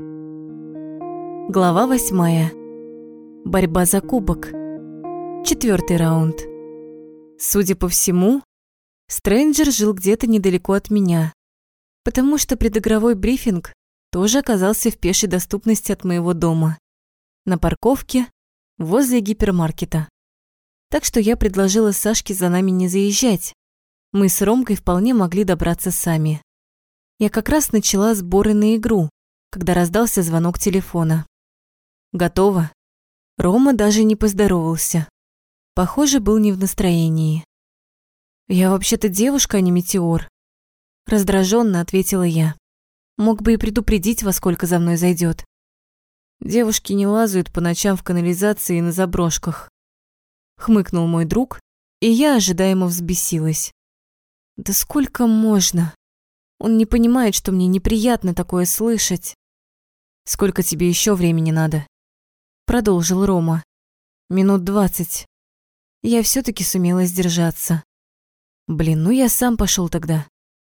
Глава восьмая. Борьба за кубок. Четвертый раунд. Судя по всему, Стрэнджер жил где-то недалеко от меня, потому что предыгровой брифинг тоже оказался в пешей доступности от моего дома, на парковке возле гипермаркета. Так что я предложила Сашке за нами не заезжать. Мы с Ромкой вполне могли добраться сами. Я как раз начала сборы на игру, когда раздался звонок телефона. Готово. Рома даже не поздоровался. Похоже, был не в настроении. «Я вообще-то девушка, а не метеор», – раздраженно ответила я. «Мог бы и предупредить, во сколько за мной зайдет. Девушки не лазают по ночам в канализации и на заброшках. Хмыкнул мой друг, и я ожидаемо взбесилась. Да сколько можно? Он не понимает, что мне неприятно такое слышать. Сколько тебе еще времени надо? Продолжил Рома. Минут двадцать. Я все таки сумела сдержаться. Блин, ну я сам пошел тогда.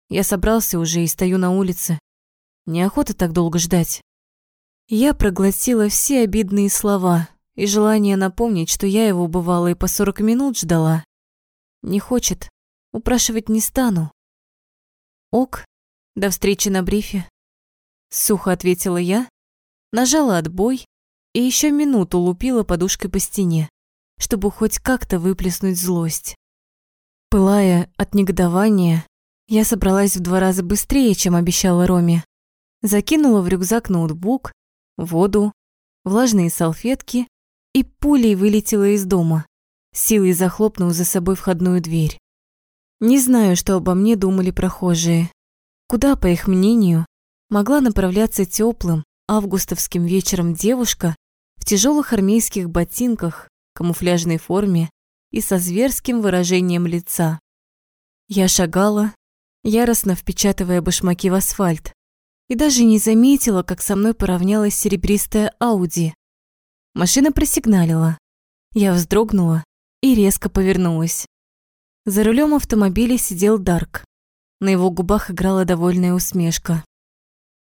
Я собрался уже и стою на улице. Неохота так долго ждать. Я проглотила все обидные слова и желание напомнить, что я его бывало и по сорок минут ждала. Не хочет, упрашивать не стану. Ок, до встречи на брифе. Сухо ответила я, нажала отбой и еще минуту лупила подушкой по стене, чтобы хоть как-то выплеснуть злость. Пылая от негодования, я собралась в два раза быстрее, чем обещала Роме. Закинула в рюкзак ноутбук, воду, влажные салфетки и пулей вылетела из дома, силой захлопнув за собой входную дверь. Не знаю, что обо мне думали прохожие. Куда, по их мнению, могла направляться теплым августовским вечером девушка, в тяжелых армейских ботинках, камуфляжной форме и со зверским выражением лица. Я шагала, яростно впечатывая башмаки в асфальт, и даже не заметила, как со мной поравнялась серебристая Ауди. Машина просигналила. Я вздрогнула и резко повернулась. За рулем автомобиля сидел Дарк. На его губах играла довольная усмешка.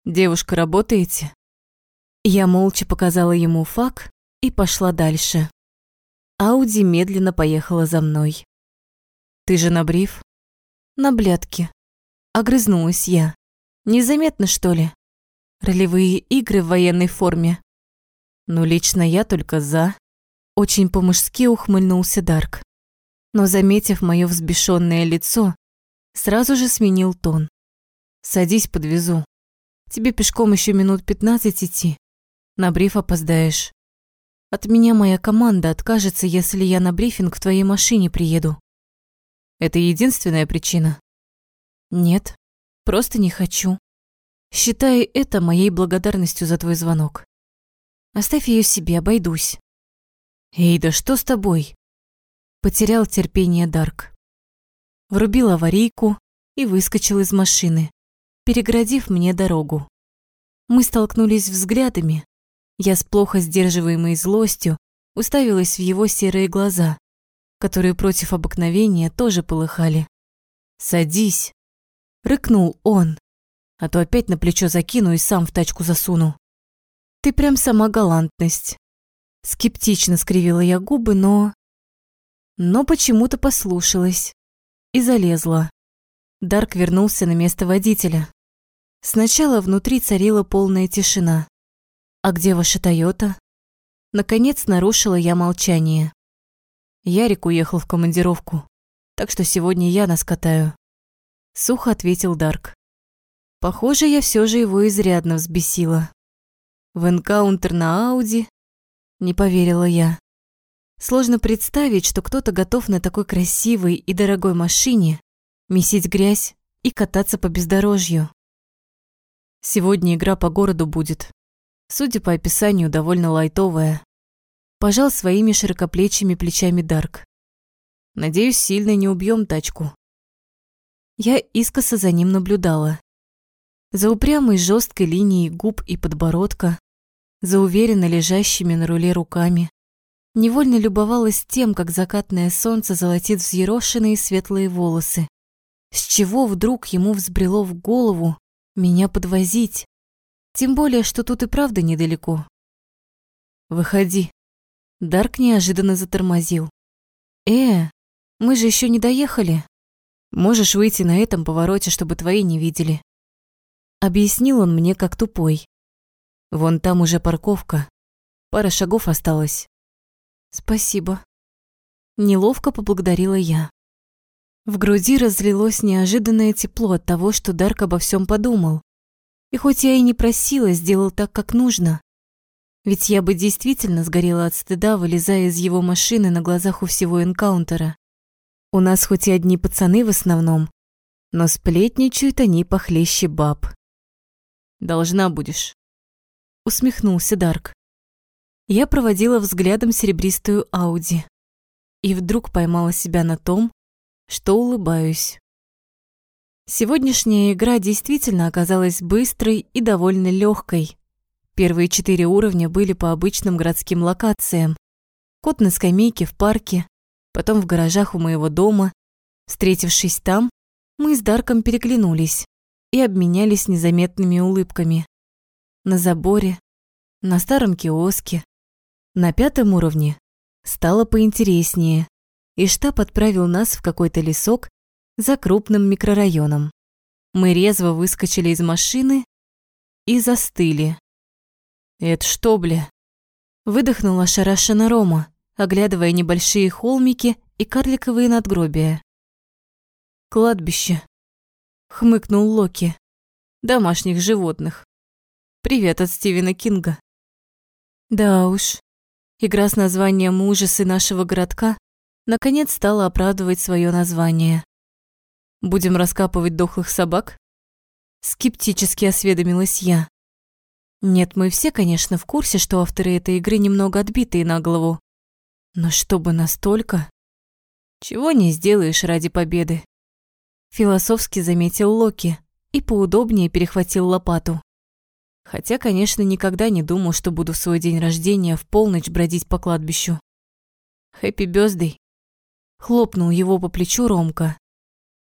«Девушка, работаете?» Я молча показала ему фак и пошла дальше. Ауди медленно поехала за мной. «Ты же на бриф?» «На блядке». Огрызнулась я. «Незаметно, что ли? Ролевые игры в военной форме?» «Ну, лично я только за». Очень по-мужски ухмыльнулся Дарк. Но, заметив мое взбешенное лицо, сразу же сменил тон. «Садись, подвезу. Тебе пешком еще минут пятнадцать идти. На бриф опоздаешь. От меня моя команда откажется, если я на брифинг в твоей машине приеду. Это единственная причина? Нет, просто не хочу. Считай это моей благодарностью за твой звонок. Оставь ее себе, обойдусь. Эй, да что с тобой? Потерял терпение Дарк. Врубил аварийку и выскочил из машины, переградив мне дорогу. Мы столкнулись взглядами, я с плохо сдерживаемой злостью уставилась в его серые глаза, которые против обыкновения тоже полыхали. «Садись!» — рыкнул он, а то опять на плечо закину и сам в тачку засуну. «Ты прям сама галантность!» Скептично скривила я губы, но... Но почему-то послушалась и залезла. Дарк вернулся на место водителя. Сначала внутри царила полная тишина. «А где ваша Тойота?» Наконец нарушила я молчание. Ярик уехал в командировку, так что сегодня я нас катаю. Сухо ответил Дарк. Похоже, я все же его изрядно взбесила. В энкаунтер на Ауди? Не поверила я. Сложно представить, что кто-то готов на такой красивой и дорогой машине месить грязь и кататься по бездорожью. Сегодня игра по городу будет, Судя по описанию, довольно лайтовая. Пожал своими широкоплечими плечами Дарк. Надеюсь, сильно не убьем тачку. Я искоса за ним наблюдала. За упрямой жесткой линией губ и подбородка, за уверенно лежащими на руле руками. Невольно любовалась тем, как закатное солнце золотит взъерошенные светлые волосы. С чего вдруг ему взбрело в голову меня подвозить? Тем более, что тут и правда недалеко. Выходи. Дарк неожиданно затормозил. Э, мы же еще не доехали. Можешь выйти на этом повороте, чтобы твои не видели. Объяснил он мне как тупой. Вон там уже парковка. Пара шагов осталось. Спасибо. Неловко поблагодарила я. В груди разлилось неожиданное тепло от того, что Дарк обо всем подумал. И хоть я и не просила, сделал так, как нужно. Ведь я бы действительно сгорела от стыда, вылезая из его машины на глазах у всего энкаунтера. У нас хоть и одни пацаны в основном, но сплетничают они похлеще баб. «Должна будешь», — усмехнулся Дарк. Я проводила взглядом серебристую Ауди и вдруг поймала себя на том, что улыбаюсь. Сегодняшняя игра действительно оказалась быстрой и довольно легкой. Первые четыре уровня были по обычным городским локациям. Кот на скамейке в парке, потом в гаражах у моего дома. Встретившись там, мы с Дарком переглянулись и обменялись незаметными улыбками. На заборе, на старом киоске. На пятом уровне стало поинтереснее, и штаб отправил нас в какой-то лесок за крупным микрорайоном. Мы резво выскочили из машины и застыли. «Это что, бля?» Выдохнула ошарашенно Рома, оглядывая небольшие холмики и карликовые надгробия. «Кладбище», — хмыкнул Локи. «Домашних животных. Привет от Стивена Кинга». Да уж, игра с названием «Ужасы нашего городка» наконец стала оправдывать свое название. Будем раскапывать дохлых собак? Скептически осведомилась я. Нет, мы все, конечно, в курсе, что авторы этой игры немного отбитые на голову. Но чтобы настолько... Чего не сделаешь ради победы. Философски заметил Локи и поудобнее перехватил лопату. Хотя, конечно, никогда не думал, что буду в свой день рождения в полночь бродить по кладбищу. «Хэппи бёздей!» Хлопнул его по плечу Ромка.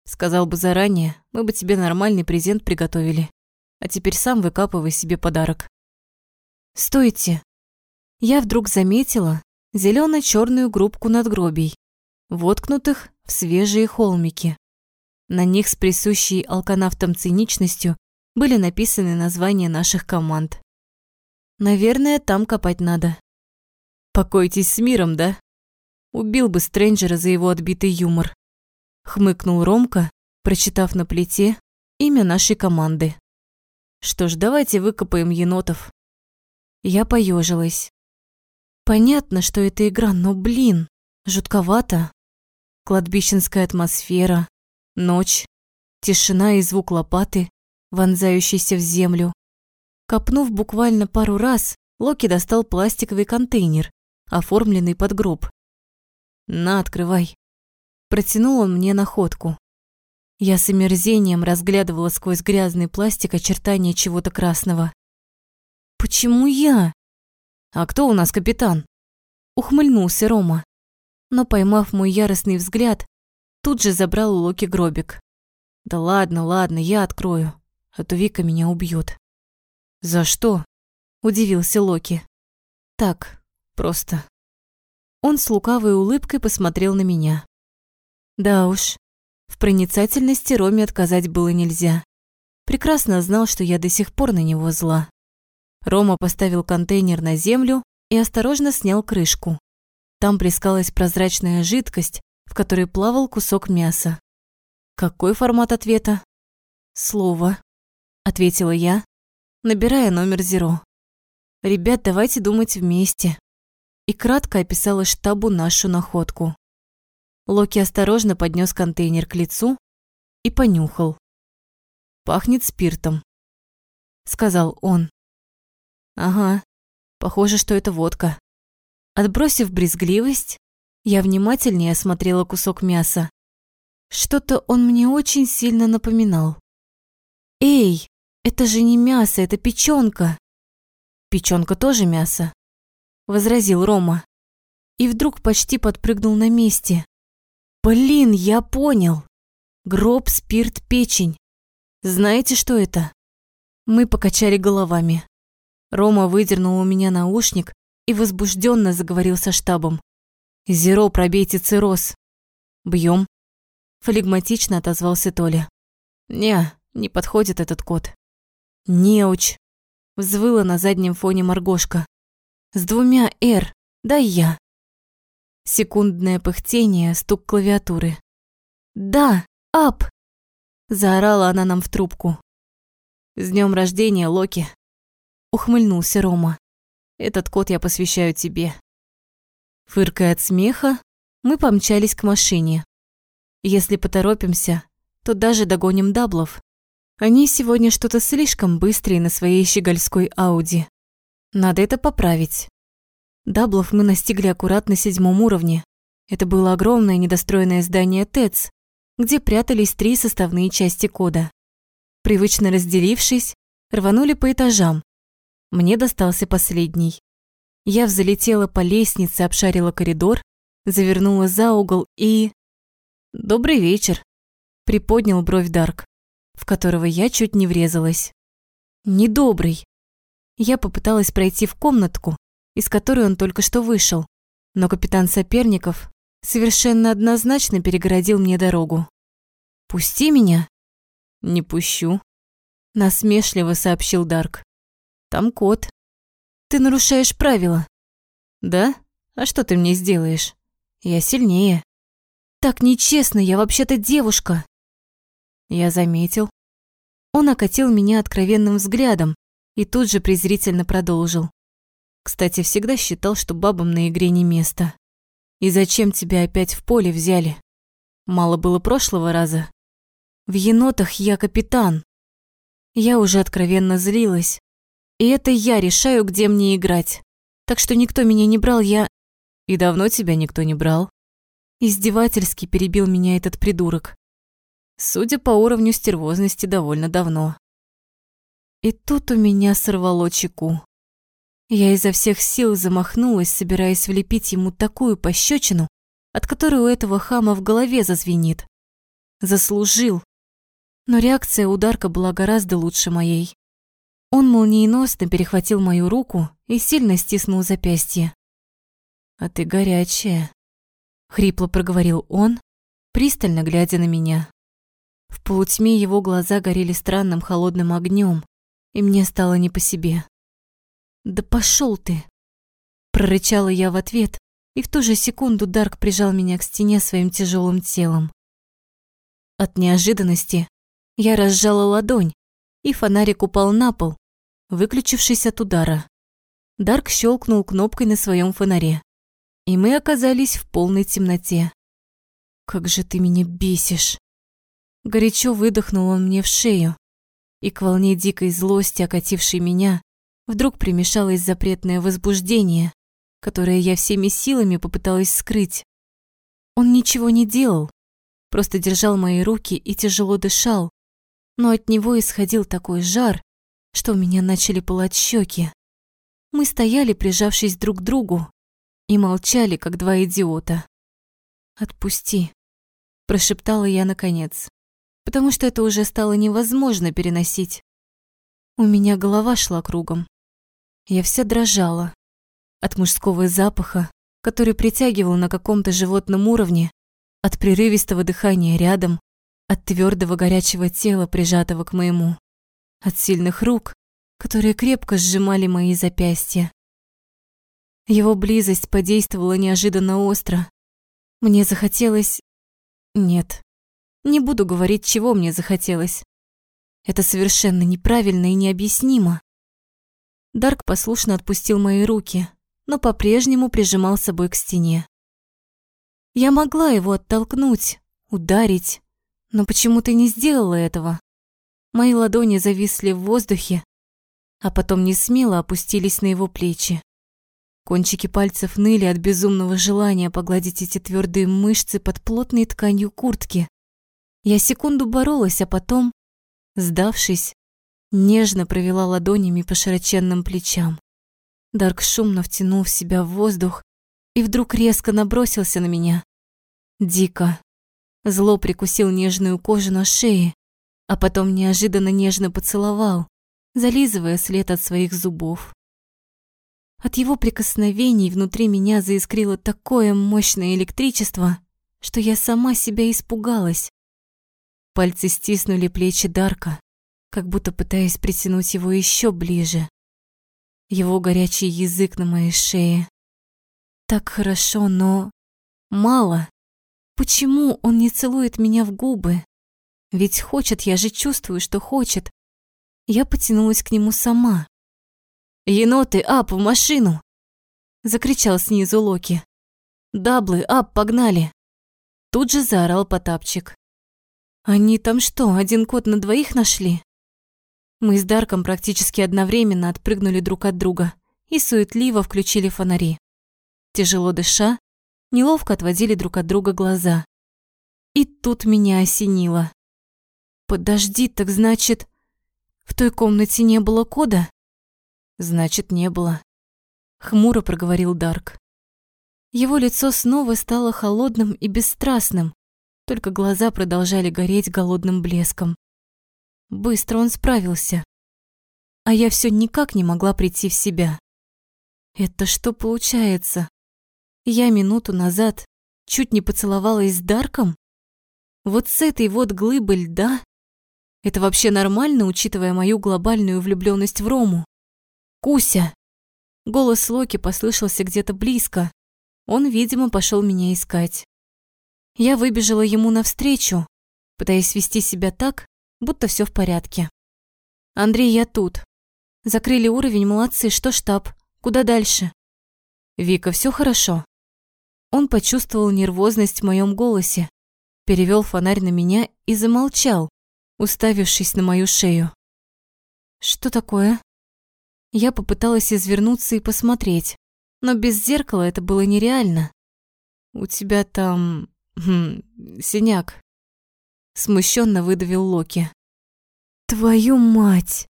Сказал бы заранее, мы бы тебе нормальный презент приготовили. А теперь сам выкапывай себе подарок. Стойте. Я вдруг заметила зелено черную группку надгробий, воткнутых в свежие холмики. На них с присущей алканавтам циничностью были написаны названия наших команд. Наверное, там копать надо. Покойтесь с миром, да? Убил бы Стрэнджера за его отбитый юмор хмыкнул Ромка, прочитав на плите имя нашей команды. Что ж, давайте выкопаем енотов. Я поежилась. Понятно, что это игра, но, блин, жутковато. Кладбищенская атмосфера, ночь, тишина и звук лопаты, вонзающийся в землю. Копнув буквально пару раз, Локи достал пластиковый контейнер, оформленный под гроб. «На, открывай». Протянул он мне находку. Я с омерзением разглядывала сквозь грязный пластик очертания чего-то красного. «Почему я?» «А кто у нас капитан?» Ухмыльнулся Рома, но, поймав мой яростный взгляд, тут же забрал у Локи гробик. «Да ладно, ладно, я открою, а то Вика меня убьет». «За что?» – удивился Локи. «Так, просто». Он с лукавой улыбкой посмотрел на меня. Да уж, в проницательности Роме отказать было нельзя. Прекрасно знал, что я до сих пор на него зла. Рома поставил контейнер на землю и осторожно снял крышку. Там плескалась прозрачная жидкость, в которой плавал кусок мяса. Какой формат ответа? Слово, ответила я, набирая номер Зеро. Ребят, давайте думать вместе. И кратко описала штабу нашу находку. Локи осторожно поднес контейнер к лицу и понюхал. «Пахнет спиртом», — сказал он. «Ага, похоже, что это водка». Отбросив брезгливость, я внимательнее осмотрела кусок мяса. Что-то он мне очень сильно напоминал. «Эй, это же не мясо, это печёнка!» «Печёнка тоже мясо», — возразил Рома. И вдруг почти подпрыгнул на месте. Блин, я понял. Гроб, спирт, печень. Знаете, что это? Мы покачали головами. Рома выдернул у меня наушник и возбужденно заговорил со штабом. «Зеро, пробейте цирроз». «Бьем», – флегматично отозвался Толя. «Не, не подходит этот код». «Неуч», – взвыла на заднем фоне Маргошка. «С двумя «Р», дай я». Секундное пыхтение, стук клавиатуры. «Да, ап!» – заорала она нам в трубку. «С днем рождения, Локи!» – ухмыльнулся Рома. «Этот код я посвящаю тебе». Фыркая от смеха, мы помчались к машине. Если поторопимся, то даже догоним даблов. Они сегодня что-то слишком быстрые на своей щегольской Ауди. Надо это поправить. Даблов мы настигли аккуратно на седьмом уровне. Это было огромное недостроенное здание ТЭЦ, где прятались три составные части кода. Привычно разделившись, рванули по этажам. Мне достался последний. Я взлетела по лестнице, обшарила коридор, завернула за угол и... «Добрый вечер», — приподнял бровь Дарк, в которого я чуть не врезалась. «Недобрый». Я попыталась пройти в комнатку, из которой он только что вышел, но капитан соперников совершенно однозначно перегородил мне дорогу. «Пусти меня!» «Не пущу», – насмешливо сообщил Дарк. «Там кот. Ты нарушаешь правила». «Да? А что ты мне сделаешь? Я сильнее». «Так нечестно, я вообще-то девушка». Я заметил. Он окатил меня откровенным взглядом и тут же презрительно продолжил. Кстати, всегда считал, что бабам на игре не место. И зачем тебя опять в поле взяли? Мало было прошлого раза. В енотах я капитан. Я уже откровенно злилась. И это я решаю, где мне играть. Так что никто меня не брал, я... И давно тебя никто не брал? Издевательски перебил меня этот придурок. Судя по уровню стервозности, довольно давно. И тут у меня сорвало чеку. Я изо всех сил замахнулась, собираясь влепить ему такую пощечину, от которой у этого хама в голове зазвенит. Заслужил. Но реакция ударка была гораздо лучше моей. Он молниеносно перехватил мою руку и сильно стиснул запястье. «А ты горячая», — хрипло проговорил он, пристально глядя на меня. В полутьме его глаза горели странным холодным огнем, и мне стало не по себе. «Да пошел ты!» Прорычала я в ответ, и в ту же секунду Дарк прижал меня к стене своим тяжелым телом. От неожиданности я разжала ладонь, и фонарик упал на пол, выключившись от удара. Дарк щелкнул кнопкой на своем фонаре, и мы оказались в полной темноте. «Как же ты меня бесишь!» Горячо выдохнул он мне в шею, и к волне дикой злости, окатившей меня, вдруг примешалось запретное возбуждение, которое я всеми силами попыталась скрыть. Он ничего не делал, просто держал мои руки и тяжело дышал, но от него исходил такой жар, что у меня начали пылать щеки. Мы стояли, прижавшись друг к другу, и молчали, как два идиота. «Отпусти», – прошептала я наконец, потому что это уже стало невозможно переносить. У меня голова шла кругом. Я вся дрожала от мужского запаха, который притягивал на каком-то животном уровне, от прерывистого дыхания рядом, от твердого горячего тела, прижатого к моему, от сильных рук, которые крепко сжимали мои запястья. Его близость подействовала неожиданно остро. Мне захотелось... Нет, не буду говорить, чего мне захотелось. Это совершенно неправильно и необъяснимо. Дарк послушно отпустил мои руки, но по-прежнему прижимал собой к стене. Я могла его оттолкнуть, ударить, но почему ты не сделала этого? Мои ладони зависли в воздухе, а потом не смело опустились на его плечи. Кончики пальцев ныли от безумного желания погладить эти твердые мышцы под плотной тканью куртки. Я секунду боролась, а потом, сдавшись, нежно провела ладонями по широченным плечам. Дарк шумно втянул в себя воздух и вдруг резко набросился на меня. Дико, Зло прикусил нежную кожу на шее, а потом неожиданно нежно поцеловал, зализывая след от своих зубов. От его прикосновений внутри меня заискрило такое мощное электричество, что я сама себя испугалась. Пальцы стиснули плечи Дарка, как будто пытаясь притянуть его еще ближе. Его горячий язык на моей шее. Так хорошо, но мало. Почему он не целует меня в губы? Ведь хочет, я же чувствую, что хочет. Я потянулась к нему сама. «Еноты, ап, в машину!» Закричал снизу Локи. «Даблы, ап, погнали!» Тут же заорал Потапчик. «Они там что, один кот на двоих нашли?» Мы с Дарком практически одновременно отпрыгнули друг от друга и суетливо включили фонари. Тяжело дыша, неловко отводили друг от друга глаза. И тут меня осенило. «Подожди, так значит...» В той комнате не было кода? Значит, не было. Хмуро проговорил Дарк. Его лицо снова стало холодным и бесстрастным, только глаза продолжали гореть голодным блеском. Быстро он справился. А я все никак не могла прийти в себя. Это что получается? Я минуту назад чуть не поцеловалась с Дарком? Вот с этой вот глыбой льда это вообще нормально, учитывая мою глобальную влюбленность в Рому? Куся! Голос Локи послышался где-то близко. Он, видимо, пошел меня искать. Я выбежала ему навстречу, пытаясь вести себя так, будто все в порядке. «Андрей, я тут. Закрыли уровень, молодцы. Что штаб? Куда дальше?» «Вика, все хорошо?» Он почувствовал нервозность в моем голосе, перевел фонарь на меня и замолчал, уставившись на мою шею. «Что такое?» Я попыталась извернуться и посмотреть, но без зеркала это было нереально. «У тебя там... Хм, синяк», — смущенно выдавил Локи. «Твою мать!»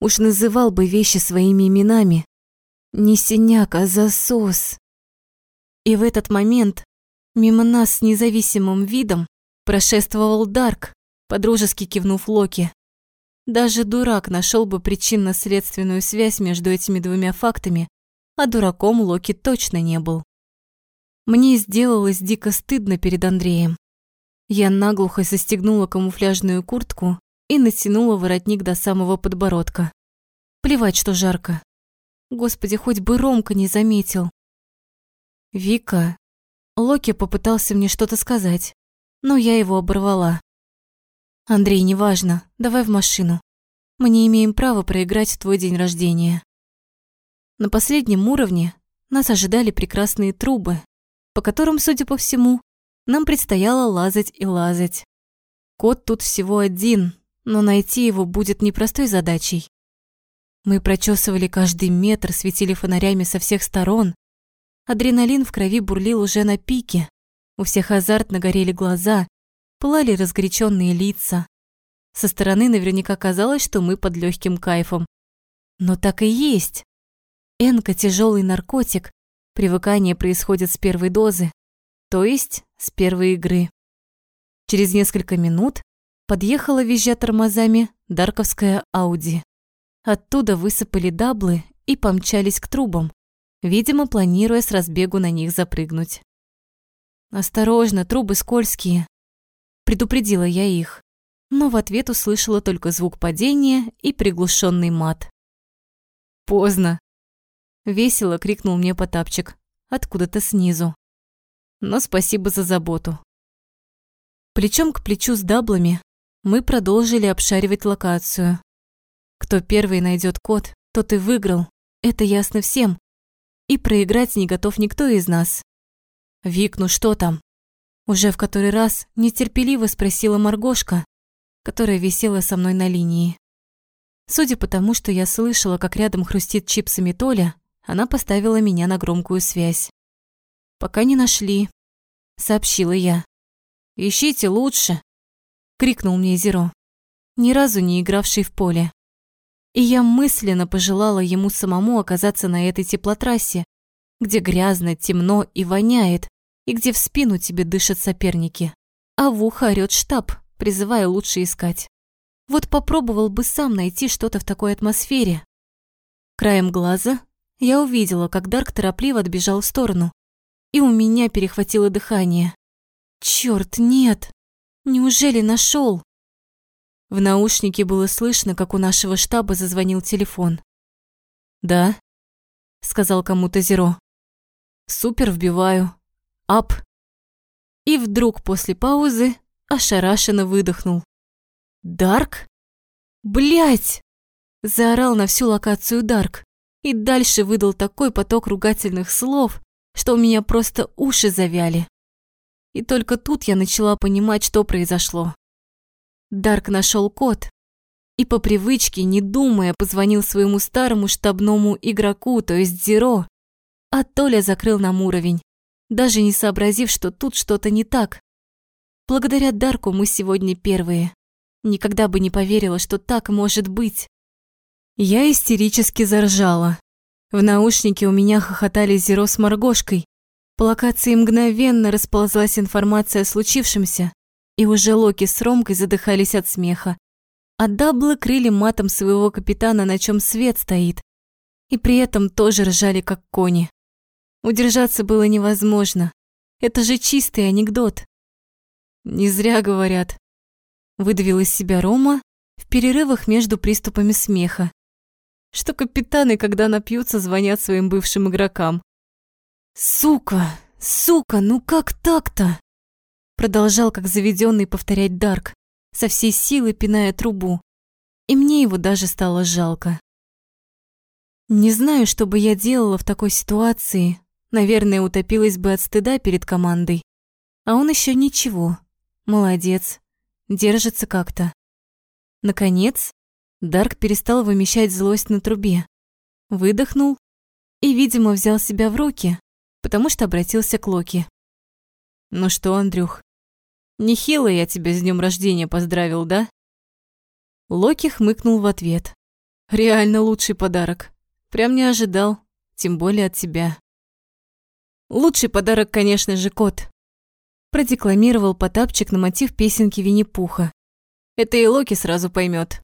Уж называл бы вещи своими именами. Не синяк, а засос. И в этот момент мимо нас с независимым видом прошествовал Дарк, подружески кивнув Локи. Даже дурак нашел бы причинно-следственную связь между этими двумя фактами, а дураком Локи точно не был. Мне сделалось дико стыдно перед Андреем. Я наглухо застегнула камуфляжную куртку и натянула воротник до самого подбородка. Плевать, что жарко. Господи, хоть бы Ромка не заметил. Вика. Локи попытался мне что-то сказать, но я его оборвала. Андрей, неважно, давай в машину. Мы не имеем права проиграть твой день рождения. На последнем уровне нас ожидали прекрасные трубы, по которым, судя по всему, нам предстояло лазать и лазать. Код тут всего один, но найти его будет непростой задачей. Мы прочесывали каждый метр, светили фонарями со всех сторон. Адреналин в крови бурлил уже на пике. У всех азартно горели глаза, пылали разгоряченные лица. Со стороны наверняка казалось, что мы под легким кайфом. Но так и есть. Энка – тяжелый наркотик. Привыкание происходит с первой дозы, то есть с первой игры. Через несколько минут подъехала, визжа тормозами, дарковская Ауди. Оттуда высыпали даблы и помчались к трубам, видимо, планируя с разбегу на них запрыгнуть. «Осторожно, трубы скользкие», Предупредила я их, но в ответ услышала только звук падения и приглушенный мат. «Поздно!» — весело крикнул мне Потапчик откуда-то снизу. «Но спасибо за заботу». Плечом к плечу с даблами мы продолжили обшаривать локацию. Кто первый найдет код, тот и выиграл, это ясно всем. И проиграть не готов никто из нас. «Вик, ну что там?» Уже в который раз нетерпеливо спросила Маргошка, которая висела со мной на линии. Судя по тому, что я слышала, как рядом хрустит чипсами Толя, она поставила меня на громкую связь. «Пока не нашли», — сообщила я. «Ищите лучше», — крикнул мне Зеро, ни разу не игравший в поле. И я мысленно пожелала ему самому оказаться на этой теплотрассе, где грязно, темно и воняет, и где в спину тебе дышат соперники, а в ухо орёт штаб, призывая лучше искать. Вот попробовал бы сам найти что-то в такой атмосфере. Краем глаза я увидела, как Дарк торопливо отбежал в сторону, и у меня перехватило дыхание. Черт, нет! Неужели нашел? В наушнике было слышно, как у нашего штаба зазвонил телефон. «Да», — сказал кому-то Зеро. «Супер вбиваю. Ап». И вдруг после паузы ошарашенно выдохнул. «Дарк? Блять!» Заорал на всю локацию Дарк и дальше выдал такой поток ругательных слов, что у меня просто уши завяли. И только тут я начала понимать, что произошло. Дарк нашел код и по привычке, не думая, позвонил своему старому штабному игроку, то есть Зеро, а Толя закрыл нам уровень, даже не сообразив, что тут что-то не так. Благодаря Дарку мы сегодня первые. Никогда бы не поверила, что так может быть. Я истерически заржала. В наушнике у меня хохотали Зеро с Маргошкой. По локации мгновенно расползлась информация о случившемся, и уже Локи с Ромкой задыхались от смеха. А даблы крыли матом своего капитана, на чем свет стоит. И при этом тоже ржали, как кони. Удержаться было невозможно. Это же чистый анекдот. Не зря говорят. Выдавил из себя Рома в перерывах между приступами смеха что капитаны, когда напьются, звонят своим бывшим игрокам. «Сука! Сука! Ну как так-то?» Продолжал, как заведенный, повторять Дарк, со всей силы пиная трубу. И мне его даже стало жалко. Не знаю, что бы я делала в такой ситуации. Наверное, утопилась бы от стыда перед командой. А он еще ничего. Молодец. Держится как-то. Наконец, Дарк перестал вымещать злость на трубе. Выдохнул и, видимо, взял себя в руки, потому что обратился к Локи. «Ну что, Андрюх, нехило я тебя с днем рождения поздравил, да?» Локи хмыкнул в ответ. «Реально лучший подарок. Прям не ожидал, тем более от тебя». «Лучший подарок, конечно же, кот», продекламировал Потапчик на мотив песенки Винни-Пуха. Это и Локи сразу поймет.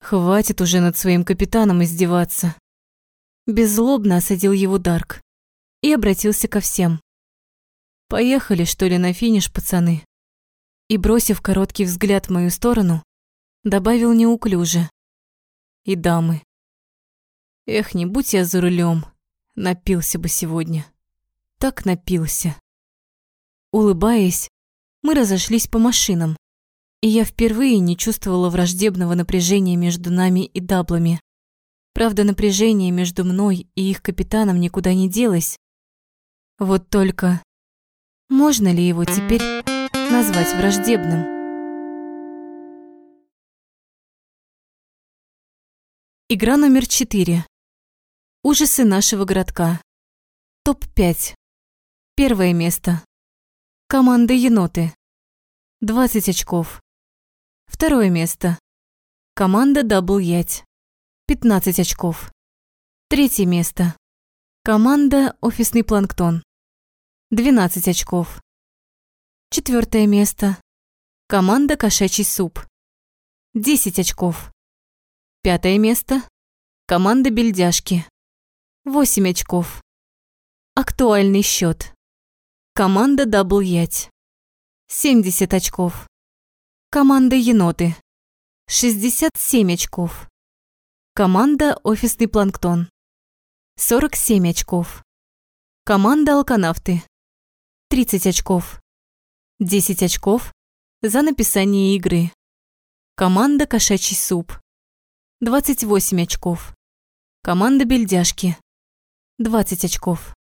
Хватит уже над своим капитаном издеваться. Беззлобно осадил его Дарк и обратился ко всем. Поехали, что ли, на финиш, пацаны? И, бросив короткий взгляд в мою сторону, добавил неуклюже. И дамы. Эх, не будь я за рулем, напился бы сегодня. Так напился. Улыбаясь, мы разошлись по машинам, и я впервые не чувствовала враждебного напряжения между нами и даблами. Правда, напряжение между мной и их капитаном никуда не делось. Вот только можно ли его теперь назвать враждебным? Игра номер четыре. Ужасы нашего городка. Топ-5. Первое место. Команда Еноты. 20 очков. Второе место. Команда Дабл Ять. 15 очков. Третье место. Команда Офисный Планктон. 12 очков. Четвертое место. Команда Кошачий Суп. 10 очков. Пятое место. Команда Бельдяшки. 8 очков. Актуальный счет. Команда Дабл Ять. 70 очков. Команда Еноты. 67 очков. Команда Офисный Планктон. 47 очков. Команда Алканавты. 30 очков. 10 очков за написание игры. Команда Кошачий суп. 28 очков. Команда Бельдяшки. 20 очков.